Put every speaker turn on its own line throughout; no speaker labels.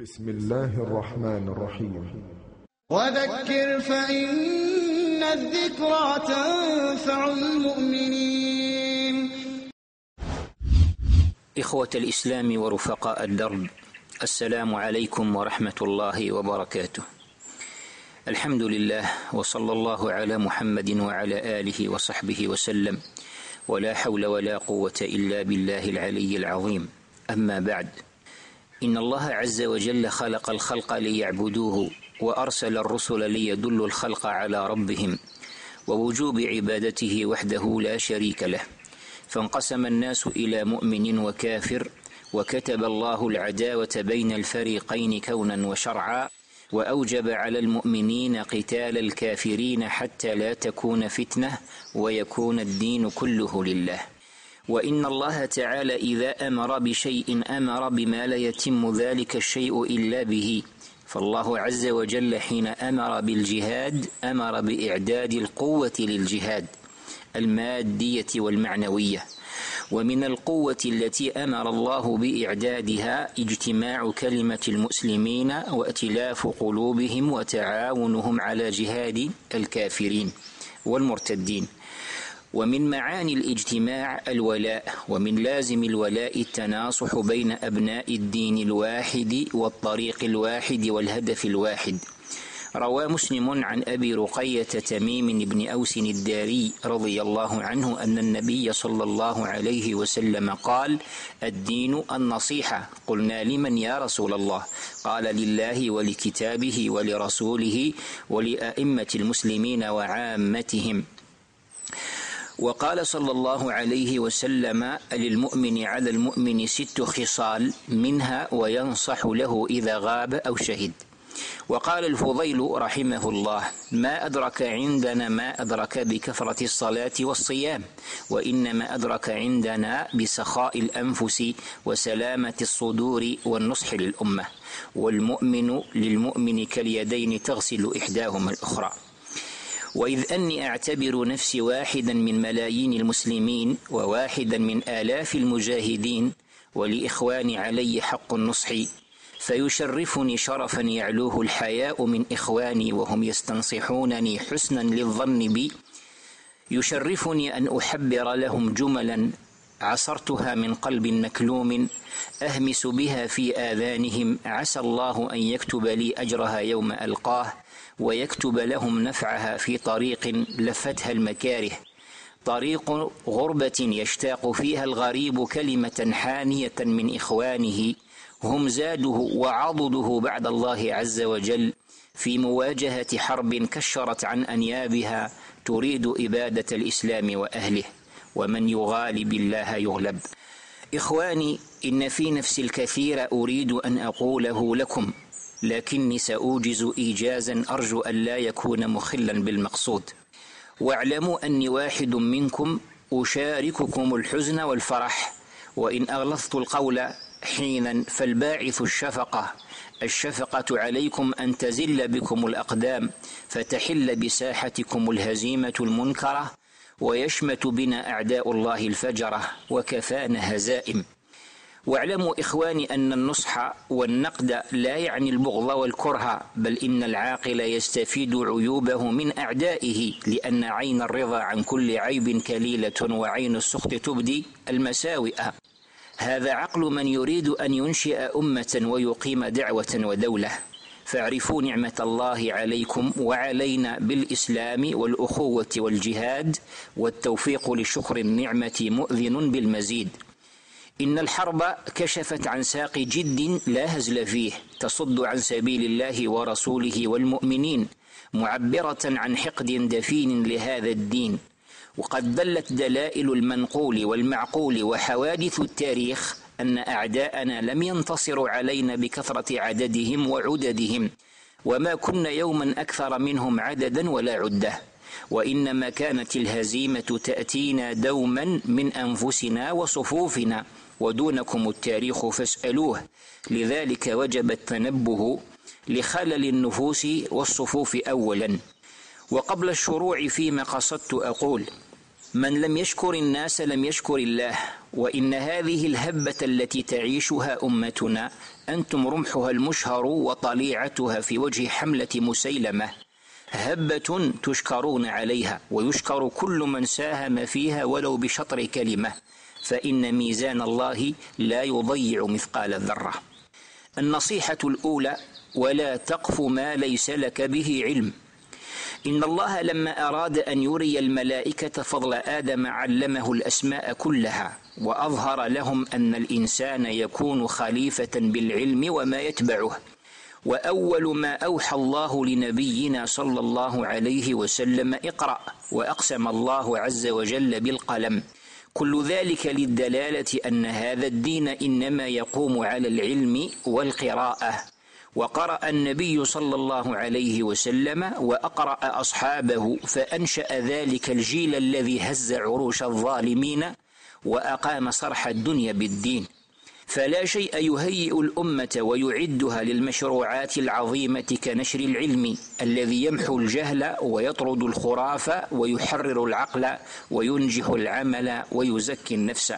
بسم الله الرحمن الرحيم.
وذكر فإن الذكرى تنفع المؤمنين.
إخوة الإسلام ورفقاء الدرب السلام عليكم ورحمة الله وبركاته. الحمد لله وصلى الله على محمد وعلى آله وصحبه وسلم ولا حول ولا قوة إلا بالله العلي العظيم. أما بعد إن الله عز وجل خلق الخلق ليعبدوه وأرسل الرسل ليدلوا الخلق على ربهم ووجوب عبادته وحده لا شريك له. فانقسم الناس إلى مؤمن وكافر وكتب الله العداوة بين الفريقين كونا وشرعا وأوجب على المؤمنين قتال الكافرين حتى لا تكون فتنة ويكون الدين كله لله. وإن الله تعالى إذا أمر بشيء أمر بما لا يتم ذلك الشيء إلا به. فالله عز وجل حين أمر بالجهاد أمر بإعداد القوة للجهاد المادية والمعنوية. ومن القوة التي أمر الله بإعدادها اجتماع كلمة المسلمين وائتلاف قلوبهم وتعاونهم على جهاد الكافرين والمرتدين. ومن معاني الاجتماع الولاء ومن لازم الولاء التناصح بين أبناء الدين الواحد والطريق الواحد والهدف الواحد. روى مسلم عن أبي رقية تميم بن أوس الداري رضي الله عنه أن النبي صلى الله عليه وسلم قال الدين النصيحة قلنا لمن يا رسول الله؟ قال لله ولكتابه ولرسوله ولأئمة المسلمين وعامتهم وقال صلى الله عليه وسلم للمؤمن على المؤمن ست خصال منها وينصح له إذا غاب أو شهد. وقال الفضيل رحمه الله ما أدرك عندنا ما أدرك بكثرة الصلاة والصيام وإنما أدرك عندنا بسخاء الأنفس وسلامة الصدور والنصح للأمة والمؤمن للمؤمن كاليدين تغسل إحداهما الأخرى. وإذ أني أعتبر نفسي واحدا من ملايين المسلمين وواحدا من آلاف المجاهدين ولإخواني علي حق النصح فيشرفني شرفا يعلوه الحياء من إخواني وهم يستنصحونني حسنا للظن بي. يشرفني أن أحبر لهم جملا عصرتها من قلب مكلوم أهمس بها في آذانهم عسى الله أن يكتب لي أجرها يوم ألقاه. ويكتب لهم نفعها في طريق لفتها المكاره. طريق غربة يشتاق فيها الغريب كلمة حانية من إخوانه. هم زاده وعضده بعد الله عز وجل. في مواجهة حرب كشرت عن أنيابها تريد إبادة الإسلام وأهله. ومن يغالب الله يغلب. إخواني إن في نفسي الكثير أريد أن أقوله لكم. لكني سأوجز إيجازا أرجو أن لا يكون مخلا بالمقصود. واعلموا أني واحد منكم أشارككم الحزن والفرح. وإن أغلظت القول حينا فالباعث الشفقة. الشفقة عليكم أن تزل بكم الأقدام فتحل بساحتكم الهزيمة المنكرة ويشمت بنا أعداء الله الفجرة وكفانا هزائم. واعلموا إخواني أن النصح والنقد لا يعني البغض والكره بل إن العاقل يستفيد عيوبه من أعدائه لأن عين الرضا عن كل عيب كليلة وعين السخط تبدي المساوئ. هذا عقل من يريد أن ينشئ أمة ويقيم دعوة ودولة. فاعرفوا نعمة الله عليكم وعلينا بالإسلام والأخوة والجهاد والتوفيق لشكر النعمة مؤذن بالمزيد. إن الحرب كشفت عن ساق جد لا هزل فيه تصد عن سبيل الله ورسوله والمؤمنين معبرة عن حقد دفين لهذا الدين. وقد دلت دلائل المنقول والمعقول وحوادث التاريخ أن أعداءنا لم ينتصروا علينا بكثرة عددهم وعددهم. وما كنا يوما أكثر منهم عددا ولا عدة. وإنما كانت الهزيمة تأتينا دوما من أنفسنا وصفوفنا. ودونكم التاريخ فاسألوه. لذلك وجب التنبه لخلل النفوس والصفوف أولا. وقبل الشروع فيما قصدت أقول من لم يشكر الناس لم يشكر الله وإن هذه الهبة التي تعيشها أمتنا أنتم رمحها المشهر وطليعتها في وجه حملة مسيلمة. هبة تشكرون عليها ويشكر كل من ساهم فيها ولو بشطر كلمة. فإن ميزان الله لا يضيع مثقال الذرة النصيحة الأولى ولا تقف ما ليس لك به علم. إن الله لما أراد أن يري الملائكة فضل آدم علمه الأسماء كلها وأظهر لهم أن الإنسان يكون خليفة بالعلم وما يتبعه. وأول ما أوحى الله لنبينا صلى الله عليه وسلم اقرأ وأقسم الله عز وجل بالقلم. كل ذلك للدلالة أن هذا الدين إنما يقوم على العلم والقراءة. وقرأ النبي صلى الله عليه وسلم وأقرأ أصحابه فأنشأ ذلك الجيل الذي هز عروش الظالمين وأقام صرح الدنيا بالدين. فلا شيء يهيئ الأمة ويعدها للمشروعات العظيمة كنشر العلم الذي يمحو الجهل ويطرد الخرافة ويحرر العقل وينجح العمل ويزكي النفس.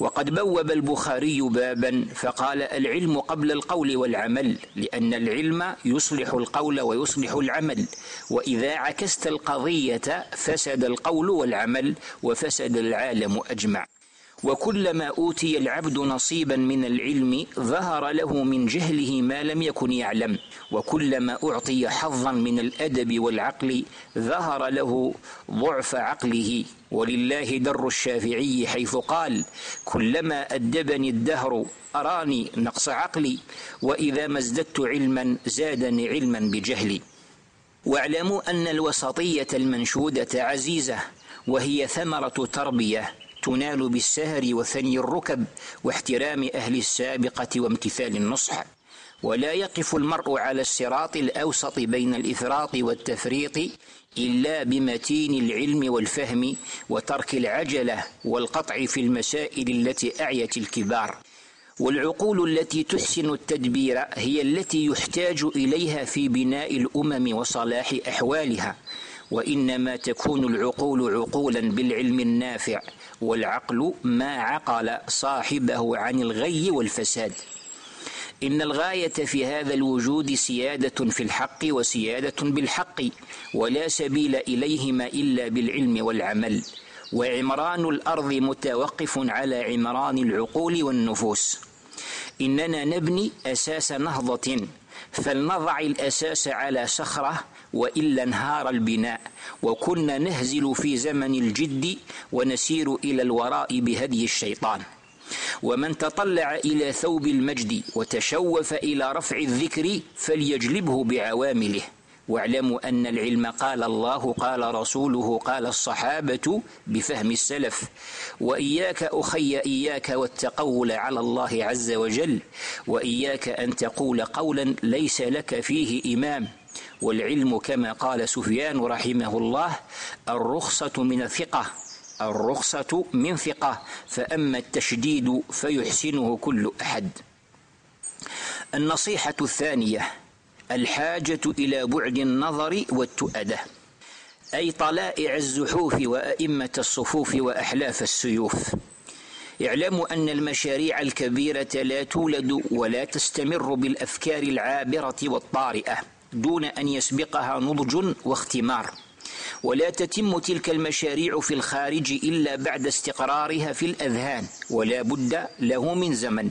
وقد بوب البخاري بابا فقال العلم قبل القول والعمل لأن العلم يصلح القول ويصلح العمل. وإذا عكست القضية فسد القول والعمل وفسد العالم أجمع. وكلما أوتي العبد نصيبا من العلم ظهر له من جهله ما لم يكن يعلم. وكلما أعطي حظا من الأدب والعقل ظهر له ضعف عقله. ولله در الشافعي حيث قال كلما أدبني الدهر أراني نقص عقلي وإذا ما ازددت علما زادني علما بجهلي. واعلموا أن الوسطية المنشودة عزيزة وهي ثمرة تربية. تنال بالسهر وثني الركب واحترام أهل السابقة وامتثال النصح. ولا يقف المرء على الصراط الأوسط بين الإفراط والتفريط إلا بمتين العلم والفهم وترك العجلة والقطع في المسائل التي أعيت الكبار. والعقول التي تحسن التدبير هي التي يحتاج إليها في بناء الأمم وصلاح أحوالها. وإنما تكون العقول عقولا بالعلم النافع والعقل ما عقل صاحبه عن الغي والفساد. إن الغاية في هذا الوجود سيادة في الحق وسيادة بالحق ولا سبيل إليهما إلا بالعلم والعمل. وعمران الأرض متوقف على عمران العقول والنفوس. إننا نبني أساس نهضة فلنضع الأساس على صخرة وإلا انهار البناء. وكنا نهزل في زمن الجد ونسير إلى الوراء بهدي الشيطان. ومن تطلع إلى ثوب المجد وتشوف إلى رفع الذكر فليجلبه بعوامله. واعلموا أن العلم قال الله قال رسوله قال الصحابة بفهم السلف. وإياك أخي إياك والتقول على الله عز وجل. وإياك أن تقول قولا ليس لك فيه إمام. والعلم كما قال سفيان رحمه الله الرخصة من الثقة الرخصة من ثقة فأما التشديد فيحسنه كل أحد. النصيحة الثانية الحاجة إلى بعد النظر والتؤدة أي طلائع الزحوف وأئمة الصفوف وأحلاف السيوف. اعلموا أن المشاريع الكبيرة لا تولد ولا تستمر بالأفكار العابرة والطارئة. دون أن يسبقها نضج واختمار. ولا تتم تلك المشاريع في الخارج إلا بعد استقرارها في الأذهان ولا بد له من زمن.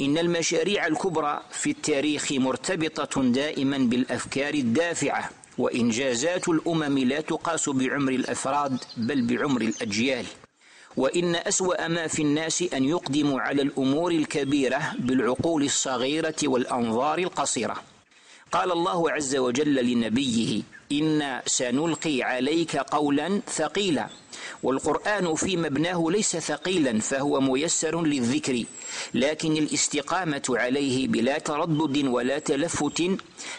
إن المشاريع الكبرى في التاريخ مرتبطة دائما بالأفكار الدافعة وإنجازات الأمم لا تقاس بعمر الأفراد بل بعمر الأجيال. وإن أسوأ ما في الناس أن يقدموا على الأمور الكبيرة بالعقول الصغيرة والأنظار القصيرة. قال الله عز وجل لنبيه إنا سنلقي عليك قولا ثقيلا. والقرآن في مبناه ليس ثقيلا فهو ميسر للذكر. لكن الاستقامة عليه بلا تردد ولا تلفت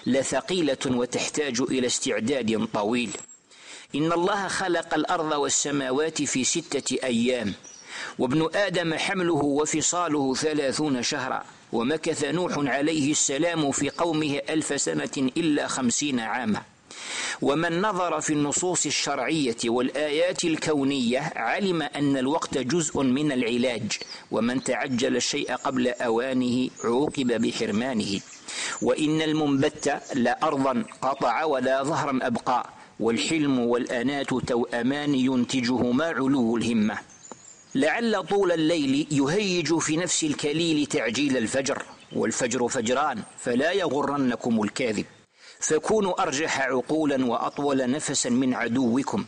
لثقيلة وتحتاج إلى استعداد طويل. إن الله خلق الأرض والسماوات في ستة أيام وابن آدم حمله وفصاله ثلاثون شهرا. ومكث نوح عليه السلام في قومه ألف سنة إلا خمسين عاما. ومن نظر في النصوص الشرعية والآيات الكونية علم أن الوقت جزء من العلاج ومن تعجل الشيء قبل أوانه عوقب بحرمانه. وإن المنبت لا أرضا قطع ولا ظهرا أبقى والحلم والأنات توأمان ينتجهما علو الهمة. لعل طول الليل يهيج في نفس الكليل تعجيل الفجر والفجر فجران فلا يغرنكم الكاذب. فكونوا أرجح عقولا وأطول نفسا من عدوكم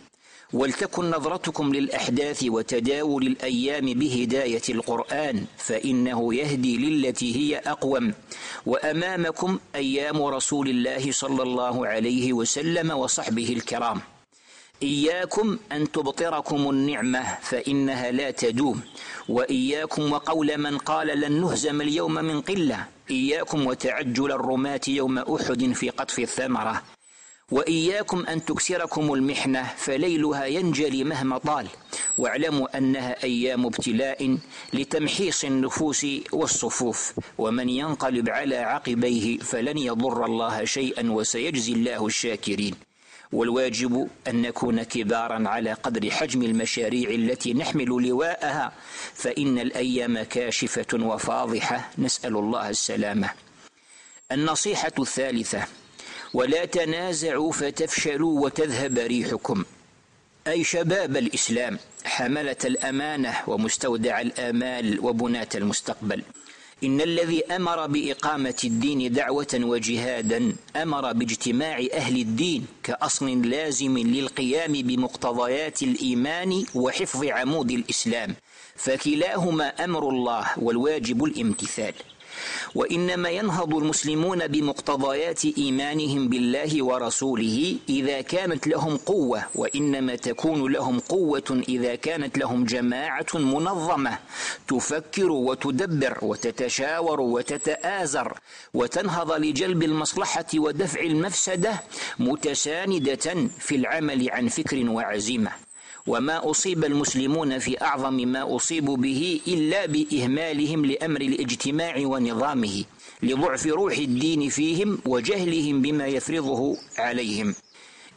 ولتكن نظرتكم للأحداث وتداول الأيام بهداية القرآن فإنه يهدي للتي هي أقوم. وأمامكم أيام رسول الله صلى الله عليه وسلم وصحبه الكرام. إياكم أن تبطركم النعمة فإنها لا تدوم. وإياكم وقول من قال لن نهزم اليوم من قلة. إياكم وتعجل الرماة يوم أحد في قطف الثمرة. وإياكم أن تكسركم المحنة فليلها ينجلي مهما طال. واعلموا أنها أيام ابتلاء لتمحيص النفوس والصفوف. ومن ينقلب على عقبيه فلن يضر الله شيئا وسيجزي الله الشاكرين. والواجب أن نكون كبارا على قدر حجم المشاريع التي نحمل لواءها فإن الأيام كاشفة وفاضحة. نسأل الله السلامة. النصيحة الثالثة ولا تنازعوا فتفشلوا وتذهب ريحكم. أي شباب الإسلام حملة الأمانة ومستودع الآمال وبناة المستقبل. إن الذي أمر بإقامة الدين دعوة وجهادا أمر باجتماع أهل الدين كأصل لازم للقيام بمقتضيات الإيمان وحفظ عمود الإسلام فكلاهما أمر الله والواجب الامتثال. وإنما ينهض المسلمون بمقتضيات إيمانهم بالله ورسوله إذا كانت لهم قوة وإنما تكون لهم قوة إذا كانت لهم جماعة منظمة تفكر وتدبر وتتشاور وتتآزر وتنهض لجلب المصلحة ودفع المفسدة متساندة في العمل عن فكر وعزيمة. وما أصيب المسلمون في أعظم ما أصيبوا به إلا بإهمالهم لأمر الاجتماع ونظامه لضعف روح الدين فيهم وجهلهم بما يفرضه عليهم.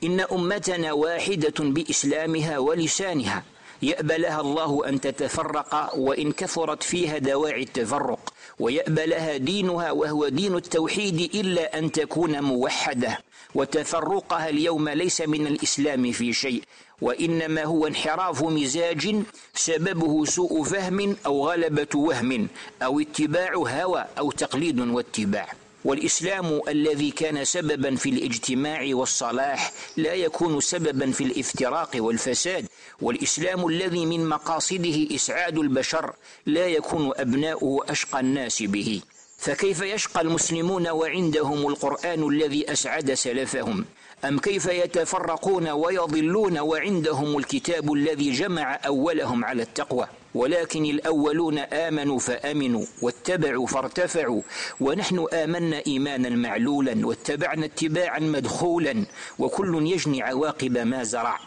إن أمتنا واحدة بإسلامها ولسانها يأبى لها الله أن تتفرق وإن كثرت فيها دواعي التفرق ويأبى لها دينها وهو دين التوحيد إلا أن تكون موحدة وتفرقها اليوم ليس من الإسلام في شيء. وإنما هو انحراف مزاج سببه سوء فهم أو غلبة وهم أو اتباع هوى أو تقليد واتباع. والإسلام الذي كان سببا في الاجتماع والصلاح لا يكون سببا في الافتراق والفساد. والإسلام الذي من مقاصده إسعاد البشر لا يكون أبناؤه أشقى الناس به. فكيف يشقى المسلمون وعندهم القرآن الذي أسعد سلفهم؟ أم كيف يتفرقون ويضلون وعندهم الكتاب الذي جمع أولهم على التقوى؟ ولكن الأولون آمنوا فأمنوا واتبعوا فارتفعوا ونحن آمنا إيمانا معلولا واتبعنا اتباعا مدخولا وكل يجني عواقب ما زرع.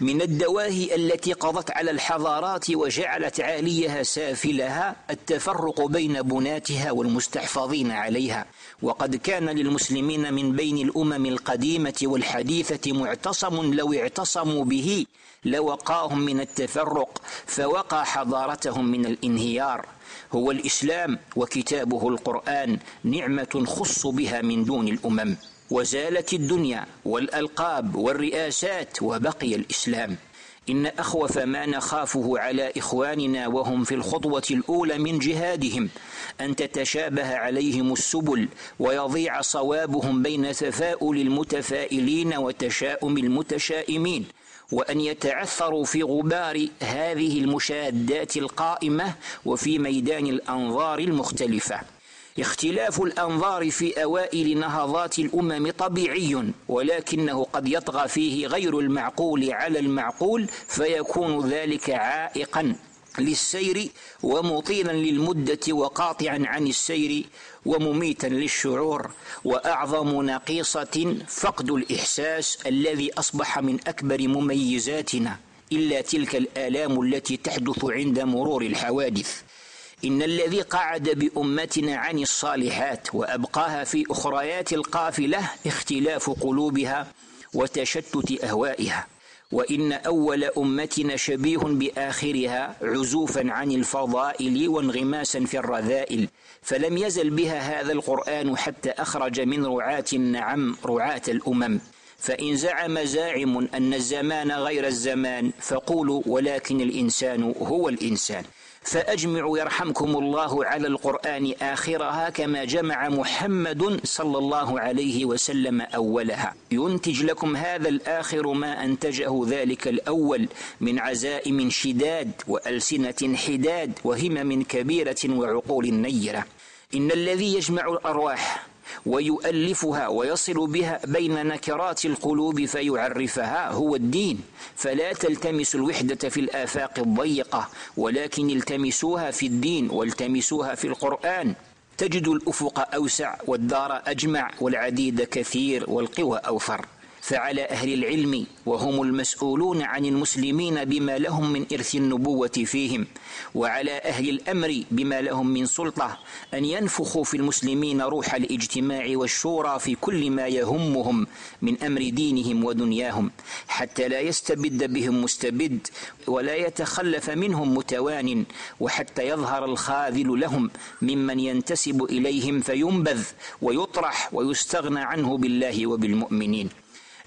من الدواهي التي قضت على الحضارات وجعلت عاليها سافلها التفرق بين بناتها والمستحفظين عليها. وقد كان للمسلمين من بين الأمم القديمة والحديثة معتصم لو اعتصموا به لوقاهم من التفرق فوقى حضارتهم من الانهيار. هو الإسلام وكتابه القرآن نعمة خص بها من دون الأمم. وزالت الدنيا والألقاب والرئاسات وبقي الإسلام. إن أخوف ما نخافه على إخواننا وهم في الخطوة الأولى من جهادهم أن تتشابه عليهم السبل ويضيع صوابهم بين تفاؤل المتفائلين وتشاؤم المتشائمين وأن يتعثروا في غبار هذه المشادات القائمة وفي ميدان الأنظار المختلفة. اختلاف الأنظار في أوائل نهضات الأمم طبيعي ولكنه قد يطغى فيه غير المعقول على المعقول فيكون ذلك عائقا للسير ومطيلا للمدة وقاطعا عن السير ومميتا للشعور وأعظم نقيصة فقد الإحساس الذي أصبح من أكبر مميزاتنا إلا تلك الآلام التي تحدث عند مرور الحوادث. إن الذي قعد بأمتنا عن الصالحات وأبقاها في أخريات القافلة اختلاف قلوبها وتشتت أهوائها. وإن أول أمتنا شبيه بآخرها عزوفا عن الفضائل وانغماسا في الرذائل فلم يزل بها هذا القرآن حتى أخرج من رعاة النعم رعاة الأمم. فإن زعم زاعم أن الزمان غير الزمان فقولوا ولكن الإنسان هو الإنسان. فأجمعوا يرحمكم الله على القرآن آخرها كما جمع محمد صلى الله عليه وسلم أولها. ينتج لكم هذا الآخر ما أنتجه ذلك الأول من عزائم شداد وألسنة حداد وهمم كبيرة وعقول نيرة. إن الذي يجمع الأرواح ويؤلفها ويصل بها بين نكرات القلوب فيعرفها هو الدين. فلا تلتمسوا الوحدة في الآفاق الضيقة ولكن التمسوها في الدين والتمسوها في القرآن. تجد الأفق أوسع والدار أجمع والعديد كثير والقوى أوفر. فعلى أهل العلم وهم المسؤولون عن المسلمين بما لهم من إرث النبوة فيهم وعلى أهل الأمر بما لهم من سلطة أن ينفخوا في المسلمين روح الاجتماع والشورى في كل ما يهمهم من أمر دينهم ودنياهم حتى لا يستبد بهم مستبد ولا يتخلف منهم متوان وحتى يظهر الخاذل لهم ممن ينتسب إليهم فينبذ ويطرح ويستغنى عنه بالله وبالمؤمنين.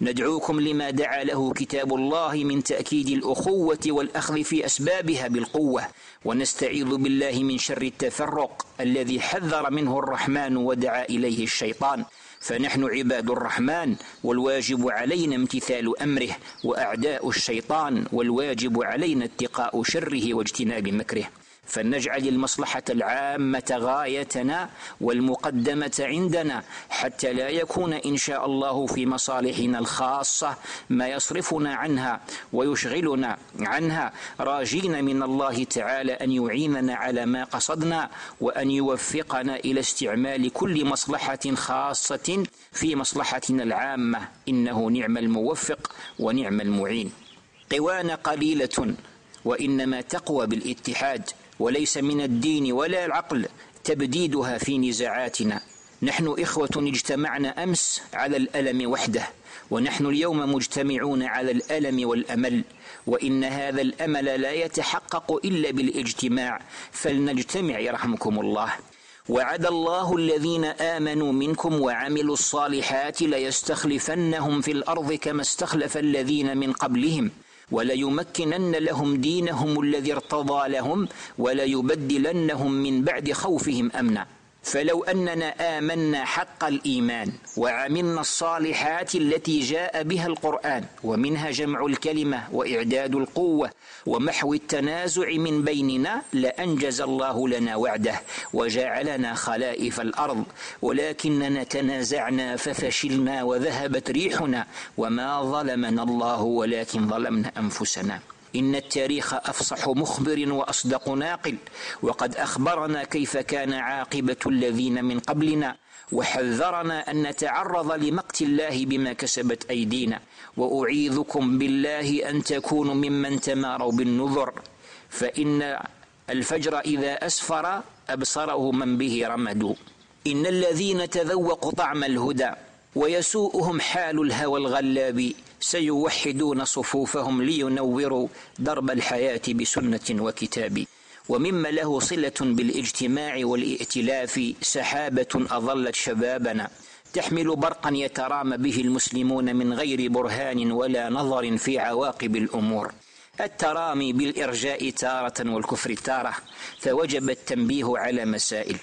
ندعوكم لما دعا له كتاب الله من تأكيد الأخوة والأخذ في أسبابها بالقوة ونستعيذ بالله من شر التفرق الذي حذر منه الرحمن ودعا إليه الشيطان. فنحن عباد الرحمن والواجب علينا امتثال أمره وأعداء الشيطان والواجب علينا اتقاء شره واجتناب مكره. فلنجعل المصلحة العامة غايتنا والمقدمة عندنا حتى لا يكون إن شاء الله في مصالحنا الخاصة ما يصرفنا عنها ويشغلنا عنها. راجين من الله تعالى أن يعيننا على ما قصدنا وأن يوفقنا إلى استعمال كل مصلحة خاصة في مصلحتنا العامة. إنه نعم الموفق ونعم المعين. قوانا قليلة وإنما تقوى بالاتحاد. وليس من الدين ولا العقل تبديدها في نزاعاتنا. نحن إخوة اجتمعنا أمس على الألم وحده ونحن اليوم مجتمعون على الألم والأمل وإن هذا الأمل لا يتحقق إلا بالاجتماع. فلنجتمع يرحمكم الله. وعد الله الذين آمنوا منكم وعملوا الصالحات ليستخلفنهم في الأرض كما استخلف الذين من قبلهم. وليمكنن لهم دينهم الذي ارتضى لهم وليبدلنهم من بعد خوفهم أمنا. فلو أننا آمنا حق الإيمان وعملنا الصالحات التي جاء بها القرآن ومنها جمع الكلمة وإعداد القوة ومحو التنازع من بيننا لأنجز الله لنا وعده وجعلنا خلائف الأرض. ولكننا تنازعنا ففشلنا وذهبت ريحنا وما ظلمنا الله ولكن ظلمنا أنفسنا. إن التاريخ أفصح مخبر وأصدق ناقل وقد أخبرنا كيف كان عاقبة الذين من قبلنا وحذرنا أن نتعرض لمقت الله بما كسبت أيدينا وأعيذكم بالله أن تكونوا ممن تماروا بالنذر. فإن الفجر إذا أسفر أبصره من به رمدوا إن الذين تذوقوا طعم الهدى ويسوءهم حال الهوى الغلاب سيوحدون صفوفهم لينوروا درب الحياة بسنة وكتاب. ومما له صلة بالإجتماع والائتلاف سحابة أظلت شبابنا. تحمل برقا يترام به المسلمون من غير برهان ولا نظر في عواقب الأمور. الترامي بالإرجاء تارة والكفر تارة. فوجب التنبيه على مسائل.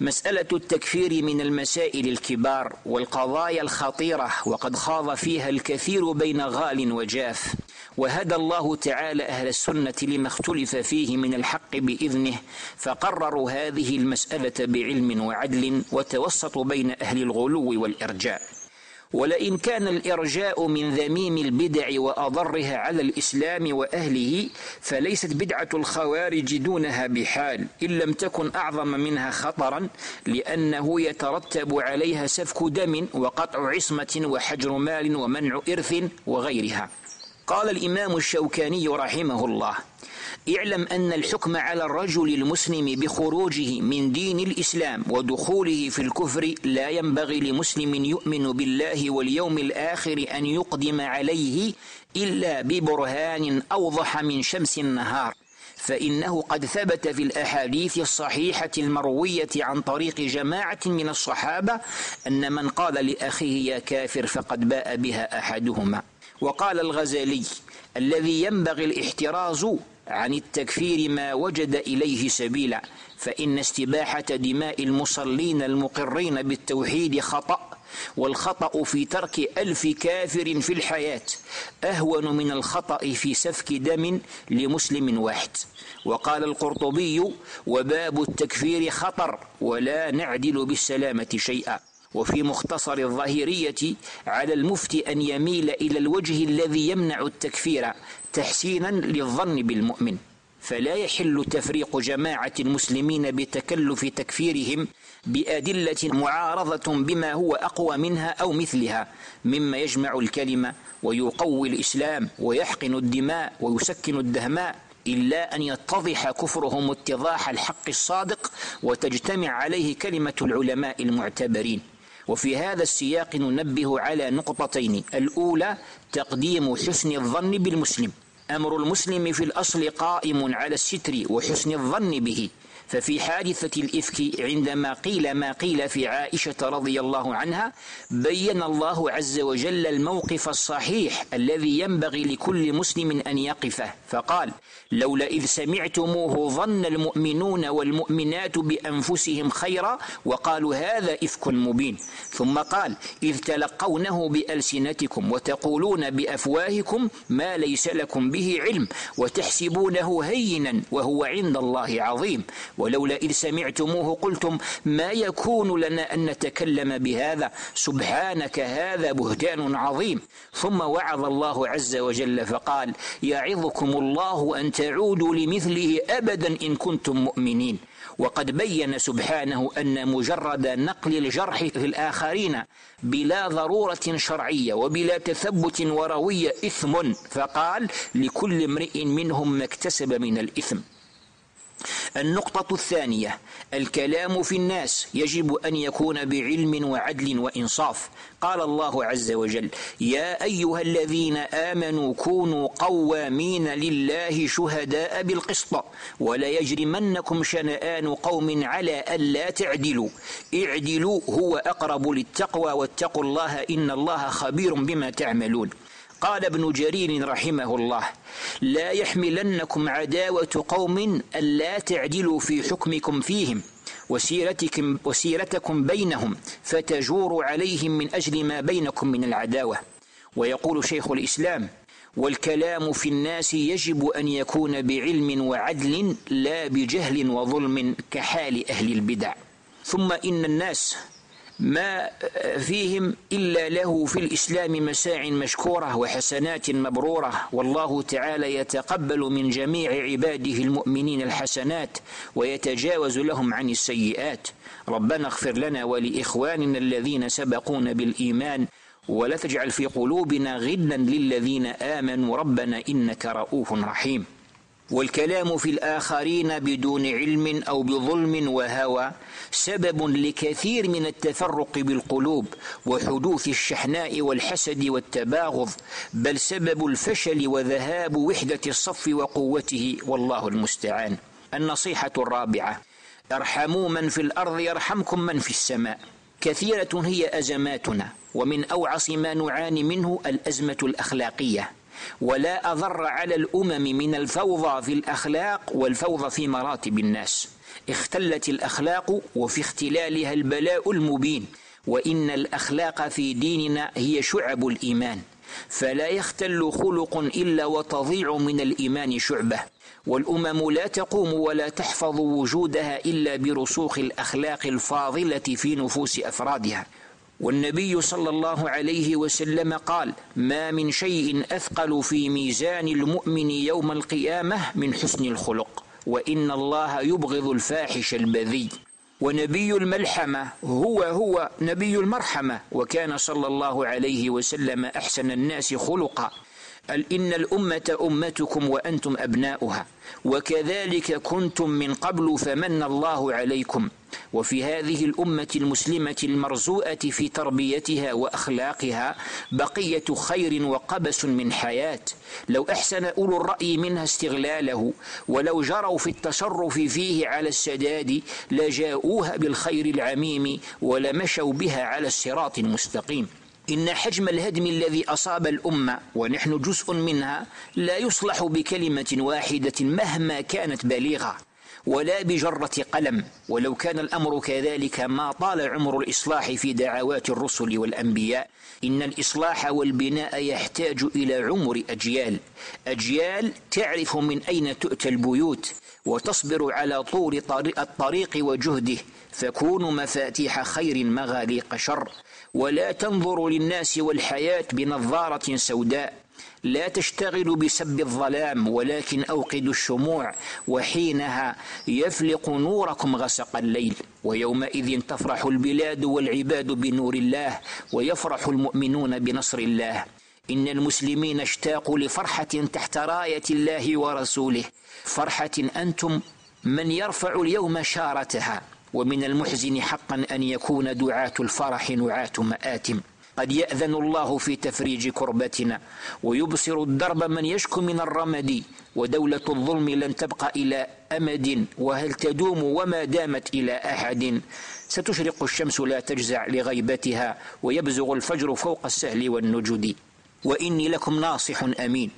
مسألة التكفير من المسائل الكبار والقضايا الخطيرة وقد خاض فيها الكثير بين غال وجاف وهدى الله تعالى أهل السنة لما اختلف فيه من الحق بإذنه فقرروا هذه المسألة بعلم وعدل وتوسطوا بين أهل الغلو والإرجاء. ولئن كان الإرجاء من ذميم البدع وأضرها على الإسلام وأهله فليست بدعة الخوارج دونها بحال إن لم تكن أعظم منها خطرا لأنه يترتب عليها سفك دم وقطع عصمة وحجر مال ومنع إرث وغيرها. قال الإمام الشوكاني رحمه الله اعلم أن الحكم على الرجل المسلم بخروجه من دين الإسلام ودخوله في الكفر لا ينبغي لمسلم يؤمن بالله واليوم الآخر أن يقدم عليه إلا ببرهان أوضح من شمس النهار. فإنه قد ثبت في الأحاديث الصحيحة المروية عن طريق جماعة من الصحابة أن من قال لأخيه يا كافر فقد باء بها أحدهما. وقال الغزالي الذي ينبغي الاحتراز عن التكفير ما وجد إليه سبيلا فإن استباحة دماء المصلين المقرين بالتوحيد خطأ والخطأ في ترك ألف كافر في الحياة أهون من الخطأ في سفك دم لمسلم واحد. وقال القرطبي وباب التكفير خطر ولا نعدل بالسلامة شيئا. وفي مختصر الظاهرية على المفتي أن يميل إلى الوجه الذي يمنع التكفير تحسينا للظن بالمؤمن فلا يحل تفريق جماعة المسلمين بتكلف تكفيرهم بأدلة معارضة بما هو أقوى منها أو مثلها مما يجمع الكلمة ويقوي الإسلام ويحقن الدماء ويسكن الدهماء إلا أن يتضح كفرهم اتضاح الحق الصادق وتجتمع عليه كلمة العلماء المعتبرين. وفي هذا السياق ننبه على نقطتين الأولى تقديم حسن الظن بالمسلم. أمر المسلم في الأصل قائم على الستر وحسن الظن به. ففي حادثة الإفك عندما قيل ما قيل في عائشة رضي الله عنها بين الله عز وجل الموقف الصحيح الذي ينبغي لكل مسلم أن يقفه. فقال لولا إذ سمعتموه ظن المؤمنون والمؤمنات بأنفسهم خيرا وقالوا هذا إفك مبين. ثم قال إذ تلقونه بألسنتكم وتقولون بأفواهكم ما ليس لكم به علم وتحسبونه هينا وهو عند الله عظيم. ولولا إذ سمعتموه قلتم ما يكون لنا أن نتكلم بهذا؟ سبحانك هذا بهتان عظيم. ثم وعظ الله عز وجل فقال يعظكم الله أن تعودوا لمثله أبدا إن كنتم مؤمنين. وقد بين سبحانه أن مجرد نقل الجرح في الآخرين بلا ضرورة شرعية وبلا تثبت وروية إثم فقال لكل امرئ منهم ما اكتسب من الإثم. النقطة الثانية الكلام في الناس يجب أن يكون بعلم وعدل وإنصاف. قال الله عز وجل يا أيها الذين آمنوا كونوا قوامين لله شهداء بالقسط ولا يجرمنكم شنآن قوم على ألا تعدلوا. اعدلوا هو أقرب للتقوى واتقوا الله إن الله خبير بما تعملون. قال ابن جرير رحمه الله لا يحملنكم عداوة قوم ألا تعدلوا في حكمكم فيهم وسيرتكم, وسيرتكم بينهم فتجور عليهم من أجل ما بينكم من العداوة. ويقول شيخ الإسلام والكلام في الناس يجب أن يكون بعلم وعدل لا بجهل وظلم كحال أهل البدع. ثم إن الناس ما فيهم إلا له في الإسلام مساع مشكورة وحسنات مبرورة. والله تعالى يتقبل من جميع عباده المؤمنين الحسنات ويتجاوز لهم عن السيئات. ربنا اغفر لنا ولإخواننا الذين سبقونا بالإيمان. ولا تجعل في قلوبنا غلا للذين آمنوا. ربنا إنك رؤوف رحيم. والكلام في الآخرين بدون علم أو بظلم وهوى سبب لكثير من التفرق بالقلوب وحدوث الشحناء والحسد والتباغض بل سبب الفشل وذهاب وحدة الصف وقوته والله المستعان. النصيحة الرابعة ارحموا من في الأرض يرحمكم من في السماء. كثيرة هي أزماتنا ومن أوعص ما نعاني منه الأزمة الأخلاقية. ولا أضر على الأمم من الفوضى في الأخلاق والفوضى في مراتب الناس. اختلت الأخلاق وفي اختلالها البلاء المبين. وإن الأخلاق في ديننا هي شعب الإيمان. فلا يختل خلق إلا وتضيع من الإيمان شعبة. والأمم لا تقوم ولا تحفظ وجودها إلا برسوخ الأخلاق الفاضلة في نفوس أفرادها. والنبي صلى الله عليه وسلم قال ما من شيء أثقل في ميزان المؤمن يوم القيامة من حسن الخلق وإن الله يبغض الفاحش البذي ونبي الملحمة هو هو نبي المرحمة وكان صلى الله عليه وسلم أحسن الناس خلقا. إن الأمة أمتكم وأنتم أبناؤها وكذلك كنتم من قبل فمن الله عليكم. وفي هذه الأمة المسلمة المرزوءة في تربيتها وأخلاقها بقية خير وقبس من حياة. لو أحسن أولو الرأي منها استغلاله ولو جروا في التصرف فيه على السداد لجاءوها بالخير العميم ولمشوا بها على الصراط المستقيم. إن حجم الهدم الذي أصاب الأمة ونحن جزء منها لا يصلح بكلمة واحدة مهما كانت بليغة. ولا بجرة قلم. ولو كان الأمر كذلك ما طال عمر الإصلاح في دعوات الرسل والأنبياء إن الإصلاح والبناء يحتاج إلى عمر أجيال. أجيال تعرف من أين تؤتى البيوت وتصبر على طول الطريق وجهده فكونوا مفاتيح خير مغاليق شر. ولا تنظر للناس والحياة بنظارة سوداء. لا تشتغل بسب الظلام ولكن أوقدوا الشموع وحينها يفلق نوركم غسق الليل. ويومئذ تفرح البلاد والعباد بنور الله ويفرح المؤمنون بنصر الله. إن المسلمين اشتاقوا لفرحة تحت راية الله ورسوله. فرحة أنتم من يرفع اليوم شارتها. ومن المحزن حقا أن يكون دعاة الفرح نعاة مآتم. قد يأذن الله في تفريج كربتنا ويبصر الدرب من يشكو من الرمد ودولة الظلم لن تبقى إلى أمد وهل تدوم وما دامت إلى أحد؟ ستشرق الشمس لا تجزع لغيبتها ويبزغ الفجر فوق السهل والنجد. وإني لكم ناصح أمين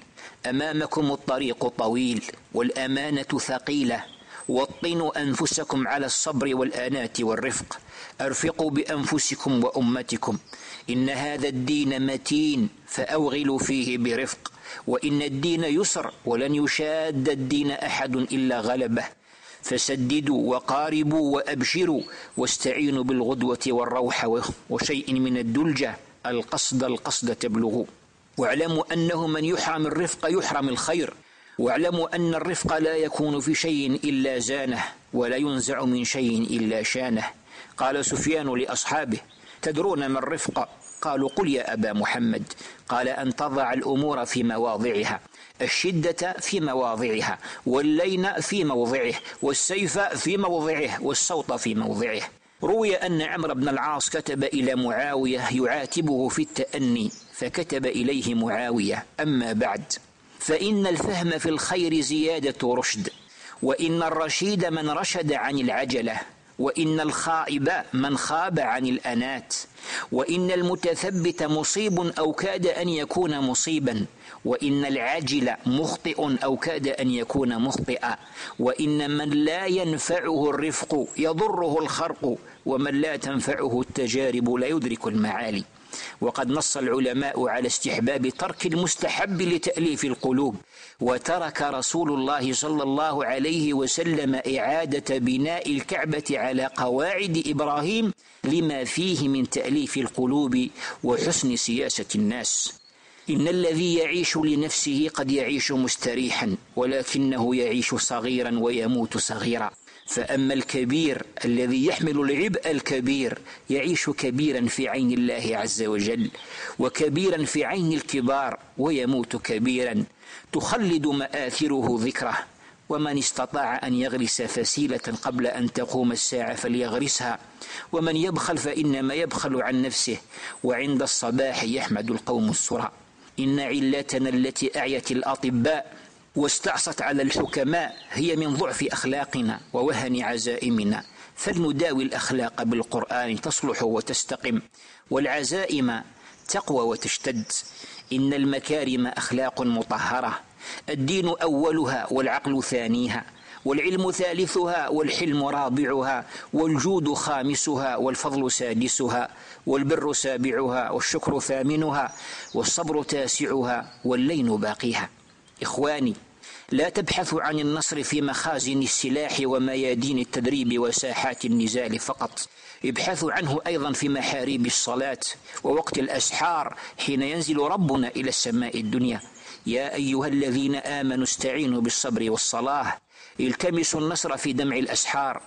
أمامكم الطريق طويل والأمانة ثقيلة. وطنوا أنفسكم على الصبر والآنات والرفق. أرفقوا بأنفسكم وأمتكم. إن هذا الدين متين فأوغلوا فيه برفق. وإن الدين يسر ولن يشاد الدين أحد إلا غلبه. فسددوا وقاربوا وأبشروا واستعينوا بالغدوة والروح وشيء من الدلجة. القصد القصد تبلغوا واعلموا أنه من يحرم الرفق يحرم الخير. واعلموا أن الرفق لا يكون في شيء إلا زانه ولا ينزع من شيء إلا شانه. قال سفيان لأصحابه تدرون ما الرفق؟ قالوا قل يا أبا محمد. قال أن تضع الأمور في مواضعها الشدة في مواضعها واللين في موضعه والسيف في موضعه والصوت في موضعه. روي أن عمرو بن العاص كتب إلى معاوية يعاتبه في التأني فكتب إليه معاوية أما بعد. فإن الفهم في الخير زيادة رشد وإن الرشيد من رشد عن العجلة وإن الخائب من خاب عن الأنات وإن المتثبت مصيب أو كاد أن يكون مصيبا وإن العاجل مخطئ أو كاد أن يكون مخطئا وإن من لا ينفعه الرفق يضره الخرق ومن لا تنفعه التجارب لا يدرك المعالي. وقد نص العلماء على استحباب ترك المستحب لتأليف القلوب وترك رسول الله صلى الله عليه وسلم إعادة بناء الكعبة على قواعد إبراهيم لما فيه من تأليف القلوب وحسن سياسة الناس. إن الذي يعيش لنفسه قد يعيش مستريحا ولكنه يعيش صغيرا ويموت صغيرا. فأما الكبير الذي يحمل العبء الكبير يعيش كبيرا في عين الله عز وجل وكبيرا في عين الكبار ويموت كبيرا. تخلد مآثره ذكره ومن استطاع أن يغرس فسيلة قبل أن تقوم الساعة فليغرسها. ومن يبخل فإنما يبخل عن نفسه وعند الصباح يحمد القوم السرى. إن علتنا التي أعيت الأطباء واستعصت على الحكماء هي من ضعف أخلاقنا ووهن عزائمنا. فلنداوي الأخلاق بالقرآن تصلح وتستقم والعزائم تقوى وتشتد. إن المكارم أخلاق مطهرة الدين أولها والعقل ثانيها والعلم ثالثها والحلم رابعها والجود خامسها والفضل سادسها والبر سابعها والشكر ثامنها والصبر تاسعها واللين باقيها. إخواني لا تبحثوا عن النصر في مخازن السلاح وميادين التدريب وساحات النزال فقط. ابحثوا عنه أيضا في محاريب الصلاة ووقت الأسحار حين ينزل ربنا إلى السماء الدنيا. يا أيها الذين آمنوا استعينوا بالصبر والصلاة. التمسوا النصر في دمع الأسحار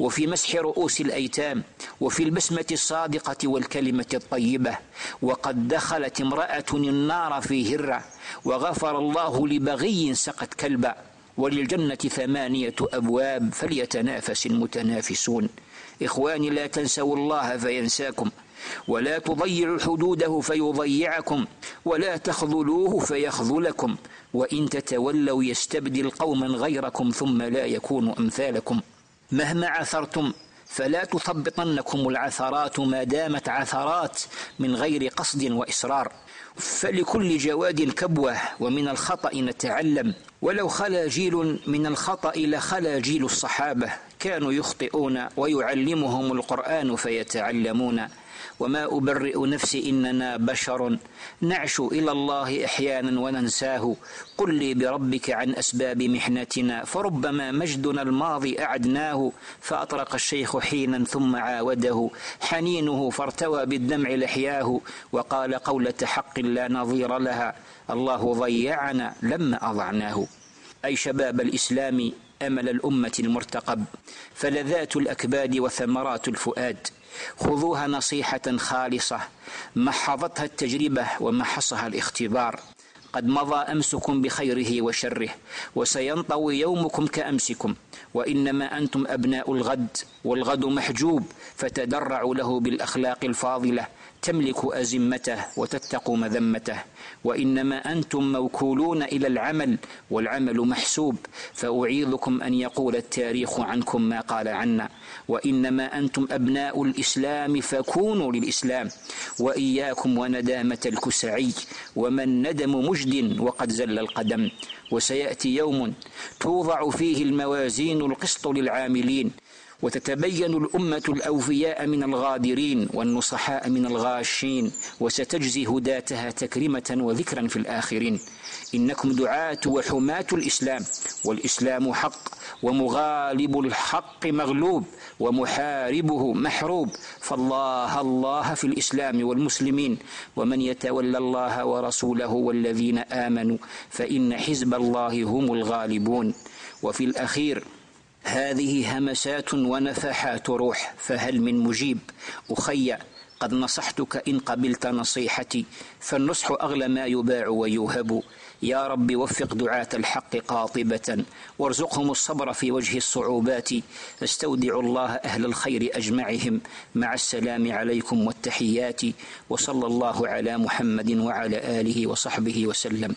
وفي مسح رؤوس الأيتام وفي البسمة الصادقة والكلمة الطيبة. وقد دخلت امرأة النار في هرة. وغفر الله لبغي سقت كلبا وللجنة ثمانية أبواب فليتنافس المتنافسون. إخواني لا تنسوا الله فينساكم ولا تضيعوا حدوده فيضيعكم ولا تخذلوه فيخذلكم. وإن تتولوا يستبدل قوما غيركم ثم لا يكونوا أمثالكم. مهما عثرتم فلا تثبطنكم العثرات ما دامت عثرات من غير قصد وإصرار. فلكل جواد كبوة ومن الخطأ نتعلم ولو خلا جيل من الخطأ لخلا جيل الصحابة كانوا يخطئون ويعلمهم القرآن فيتعلمون. وما أبرئ نفسي إننا بشر. نعشو إلى الله إحيانا وننساه. قل لي بربك عن أسباب محنتنا. فربما مجدنا الماضي أعدناه. فأطرق الشيخ حينا ثم عاوده. حنينه فارتوى بالدمع لحياه. وقال قولة حق لا نظير لها. الله ضيعنا لما أضعناه. أي شباب الإسلام؟ أمل الأمة المرتقب فلذات الأكباد وثمرات الفؤاد. خذوها نصيحة خالصة محضتها التجربة ومحصها الاختبار. قد مضى أمسكم بخيره وشره وسينطوي يومكم كأمسكم. وإنما أنتم أبناء الغد والغد محجوب فتدرعوا له بالأخلاق الفاضلة. تملك أزمته وتتق مذمته وإنما أنتم موكولون إلى العمل والعمل محسوب فأعيذكم أن يقول التاريخ عنكم ما قال عنا. وإنما أنتم أبناء الإسلام فكونوا للإسلام. وإياكم وندامة الكسعي ومن ندم مجد وقد زل القدم. وسيأتي يوم توضع فيه الموازين القسط للعاملين. وتتبين الأمة الأوفياء من الغادرين والنصحاء من الغاشين وستجزي هداتها تكرمة وذكرا في الآخرين. إنكم دعاة وحماة الإسلام والإسلام حق ومغالب الحق مغلوب ومحاربه محروب. فالله الله في الإسلام والمسلمين ومن يتولى الله ورسوله والذين آمنوا فإن حزب الله هم الغالبون. وفي الأخير هذه همسات ونفحات روح فهل من مجيب؟ أخي قد نصحتك إن قبلت نصيحتي فالنصح أغلى ما يباع ويوهب. يا رب وفق دعاة الحق قاطبة وارزقهم الصبر في وجه الصعوبات. استودع الله أهل الخير أجمعهم. مع السلام عليكم والتحيات وصلى الله على محمد وعلى آله وصحبه وسلم.